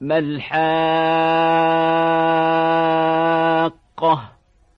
ما الحاقة؟